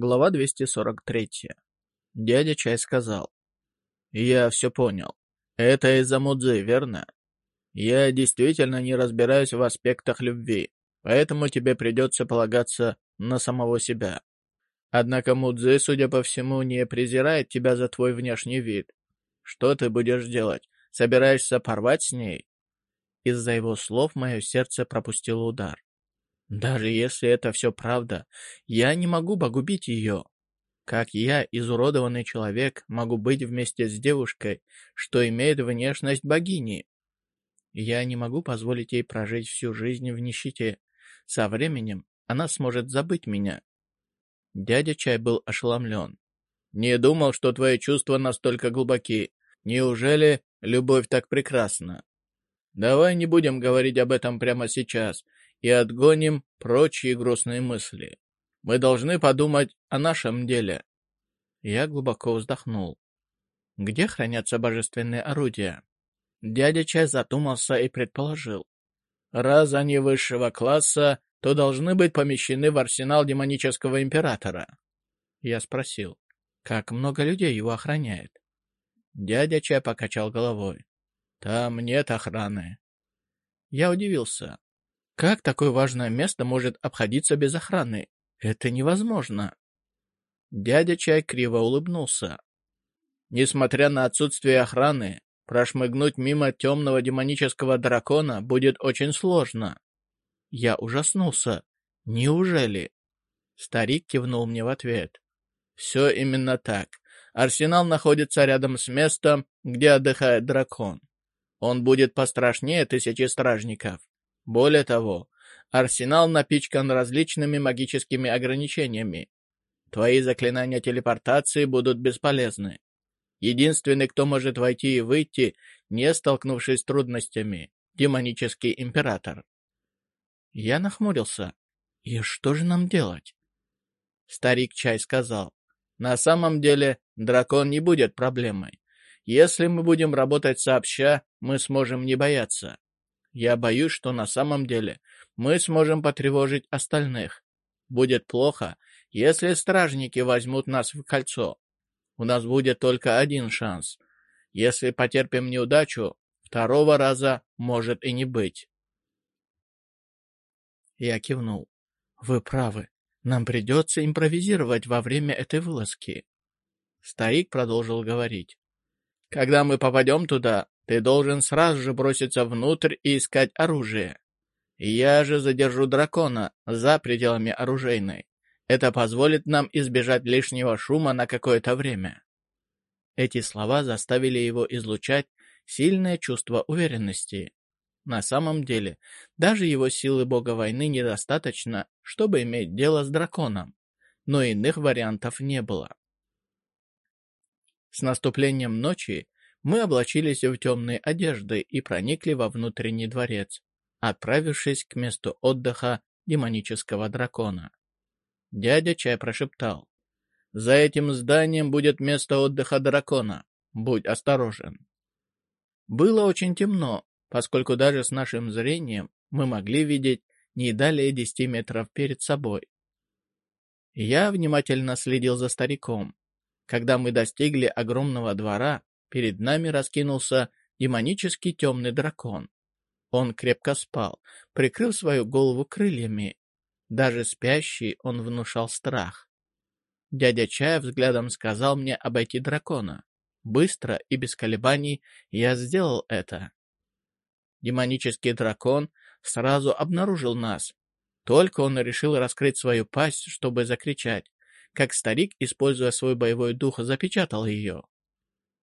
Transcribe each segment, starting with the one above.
Глава 243. Дядя Чай сказал. «Я все понял. Это из-за Мудзы, верно? Я действительно не разбираюсь в аспектах любви, поэтому тебе придется полагаться на самого себя. Однако Мудзы, судя по всему, не презирает тебя за твой внешний вид. Что ты будешь делать? Собираешься порвать с ней?» Из-за его слов мое сердце пропустило удар. Даже если это все правда, я не могу погубить ее. Как я, изуродованный человек, могу быть вместе с девушкой, что имеет внешность богини? Я не могу позволить ей прожить всю жизнь в нищете. Со временем она сможет забыть меня. Дядя Чай был ошеломлен. «Не думал, что твои чувства настолько глубоки. Неужели любовь так прекрасна? Давай не будем говорить об этом прямо сейчас и отгоним прочие грустные мысли. Мы должны подумать о нашем деле. Я глубоко вздохнул. Где хранятся божественные орудия? Дядя Чай задумался и предположил. Раз они высшего класса, то должны быть помещены в арсенал демонического императора. Я спросил, как много людей его охраняет? Дядя Чай покачал головой. Там нет охраны. Я удивился. Как такое важное место может обходиться без охраны? Это невозможно. Дядя Чай криво улыбнулся. Несмотря на отсутствие охраны, прошмыгнуть мимо темного демонического дракона будет очень сложно. Я ужаснулся. Неужели? Старик кивнул мне в ответ. Все именно так. Арсенал находится рядом с местом, где отдыхает дракон. Он будет пострашнее тысячи стражников. Более того, арсенал напичкан различными магическими ограничениями. Твои заклинания телепортации будут бесполезны. Единственный, кто может войти и выйти, не столкнувшись с трудностями, демонический император. Я нахмурился. И что же нам делать? Старик Чай сказал. На самом деле, дракон не будет проблемой. Если мы будем работать сообща, мы сможем не бояться. Я боюсь, что на самом деле мы сможем потревожить остальных. Будет плохо, если стражники возьмут нас в кольцо. У нас будет только один шанс. Если потерпим неудачу, второго раза может и не быть. Я кивнул. Вы правы. Нам придется импровизировать во время этой вылазки. Старик продолжил говорить. Когда мы попадем туда, ты должен сразу же броситься внутрь и искать оружие. Я же задержу дракона за пределами оружейной. Это позволит нам избежать лишнего шума на какое-то время». Эти слова заставили его излучать сильное чувство уверенности. На самом деле, даже его силы бога войны недостаточно, чтобы иметь дело с драконом, но иных вариантов не было. С наступлением ночи мы облачились в темные одежды и проникли во внутренний дворец, отправившись к месту отдыха демонического дракона. Дядя Чай прошептал. «За этим зданием будет место отдыха дракона. Будь осторожен». Было очень темно, поскольку даже с нашим зрением мы могли видеть не далее десяти метров перед собой. Я внимательно следил за стариком. Когда мы достигли огромного двора, Перед нами раскинулся демонический темный дракон. Он крепко спал, прикрыв свою голову крыльями. Даже спящий он внушал страх. Дядя Чая взглядом сказал мне обойти дракона. Быстро и без колебаний я сделал это. Демонический дракон сразу обнаружил нас. Только он решил раскрыть свою пасть, чтобы закричать, как старик, используя свой боевой дух, запечатал ее.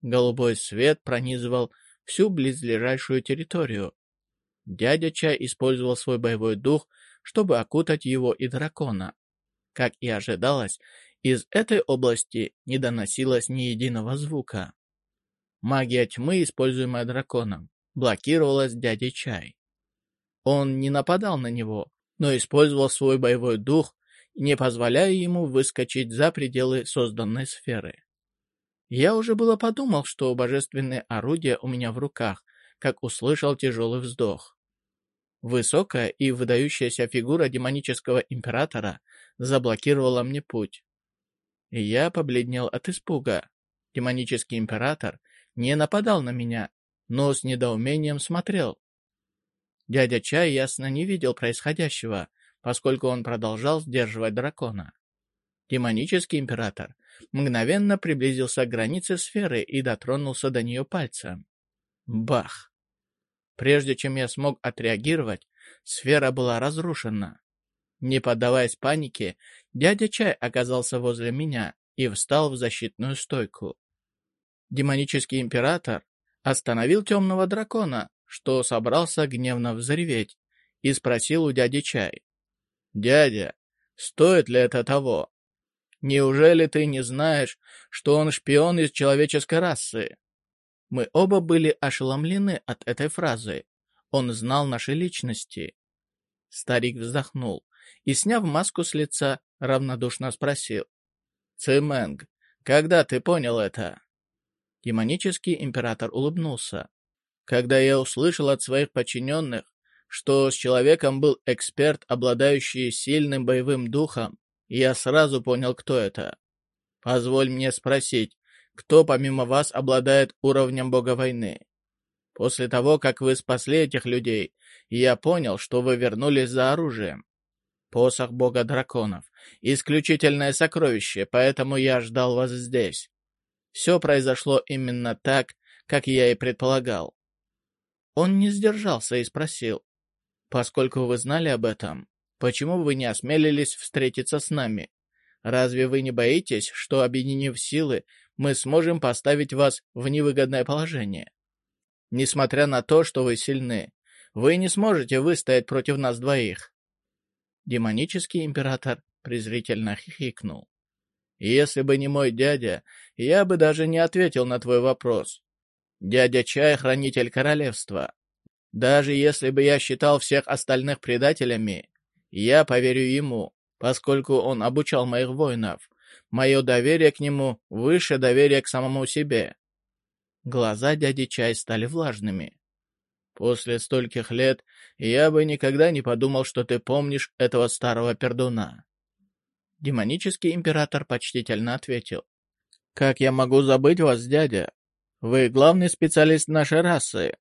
Голубой свет пронизывал всю близлежащую территорию. Дядя Чай использовал свой боевой дух, чтобы окутать его и дракона. Как и ожидалось, из этой области не доносилось ни единого звука. Магия тьмы, используемая драконом, блокировалась дядей Чай. Он не нападал на него, но использовал свой боевой дух, не позволяя ему выскочить за пределы созданной сферы. Я уже было подумал, что божественное орудие у меня в руках, как услышал тяжелый вздох. Высокая и выдающаяся фигура демонического императора заблокировала мне путь. Я побледнел от испуга. Демонический император не нападал на меня, но с недоумением смотрел. Дядя Чай ясно не видел происходящего, поскольку он продолжал сдерживать дракона. Демонический император мгновенно приблизился к границе сферы и дотронулся до нее пальцем. Бах! Прежде чем я смог отреагировать, сфера была разрушена. Не поддаваясь панике, дядя Чай оказался возле меня и встал в защитную стойку. Демонический император остановил темного дракона, что собрался гневно взреветь, и спросил у дяди Чай. «Дядя, стоит ли это того? Неужели ты не знаешь, что он шпион из человеческой расы?» Мы оба были ошеломлены от этой фразы. Он знал наши личности. Старик вздохнул и, сняв маску с лица, равнодушно спросил. «Цимэнг, когда ты понял это?» Демонический император улыбнулся. «Когда я услышал от своих подчиненных, что с человеком был эксперт, обладающий сильным боевым духом, я сразу понял, кто это. Позволь мне спросить, кто помимо вас обладает уровнем бога войны? После того, как вы спасли этих людей, я понял, что вы вернулись за оружием. Посох бога драконов. Исключительное сокровище, поэтому я ждал вас здесь. Все произошло именно так, как я и предполагал. Он не сдержался и спросил, «Поскольку вы знали об этом, почему вы не осмелились встретиться с нами? Разве вы не боитесь, что, объединив силы, мы сможем поставить вас в невыгодное положение? Несмотря на то, что вы сильны, вы не сможете выстоять против нас двоих». Демонический император презрительно хихикнул. Если бы не мой дядя, я бы даже не ответил на твой вопрос. Дядя Чай — хранитель королевства. Даже если бы я считал всех остальных предателями, я поверю ему, поскольку он обучал моих воинов. Мое доверие к нему выше доверия к самому себе. Глаза дяди Чай стали влажными. После стольких лет я бы никогда не подумал, что ты помнишь этого старого пердуна. Демонический император почтительно ответил. «Как я могу забыть вас, дядя? Вы главный специалист нашей расы.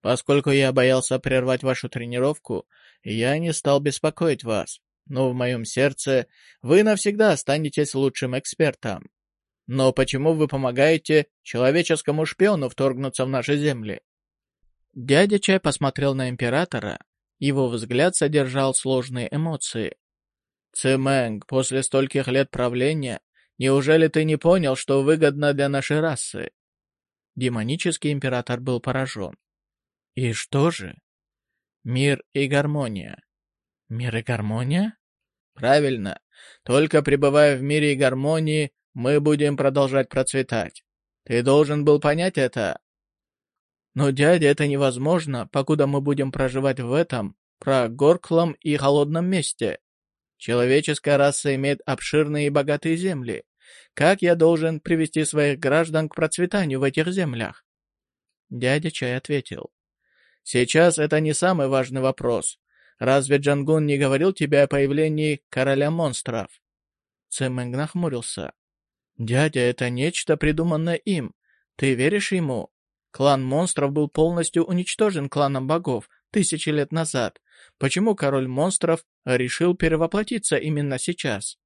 Поскольку я боялся прервать вашу тренировку, я не стал беспокоить вас, но в моем сердце вы навсегда останетесь лучшим экспертом. Но почему вы помогаете человеческому шпиону вторгнуться в наши земли?» Дядя Чай посмотрел на императора. Его взгляд содержал сложные эмоции. Цимэнг, после стольких лет правления, неужели ты не понял, что выгодно для нашей расы?» Демонический император был поражен. «И что же?» «Мир и гармония». «Мир и гармония?» «Правильно. Только пребывая в мире и гармонии, мы будем продолжать процветать. Ты должен был понять это». «Но, дядя, это невозможно, покуда мы будем проживать в этом, прогорклом и холодном месте. Человеческая раса имеет обширные и богатые земли. Как я должен привести своих граждан к процветанию в этих землях?» Дядя Чай ответил. «Сейчас это не самый важный вопрос. Разве Джангун не говорил тебе о появлении короля монстров?» Цемэнг нахмурился. «Дядя, это нечто, придуманное им. Ты веришь ему? Клан монстров был полностью уничтожен кланом богов тысячи лет назад. Почему король монстров решил перевоплотиться именно сейчас?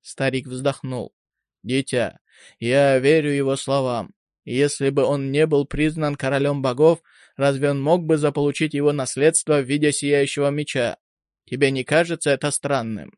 Старик вздохнул. «Дитя, я верю его словам. Если бы он не был признан королем богов, разве он мог бы заполучить его наследство в виде сияющего меча? Тебе не кажется это странным?»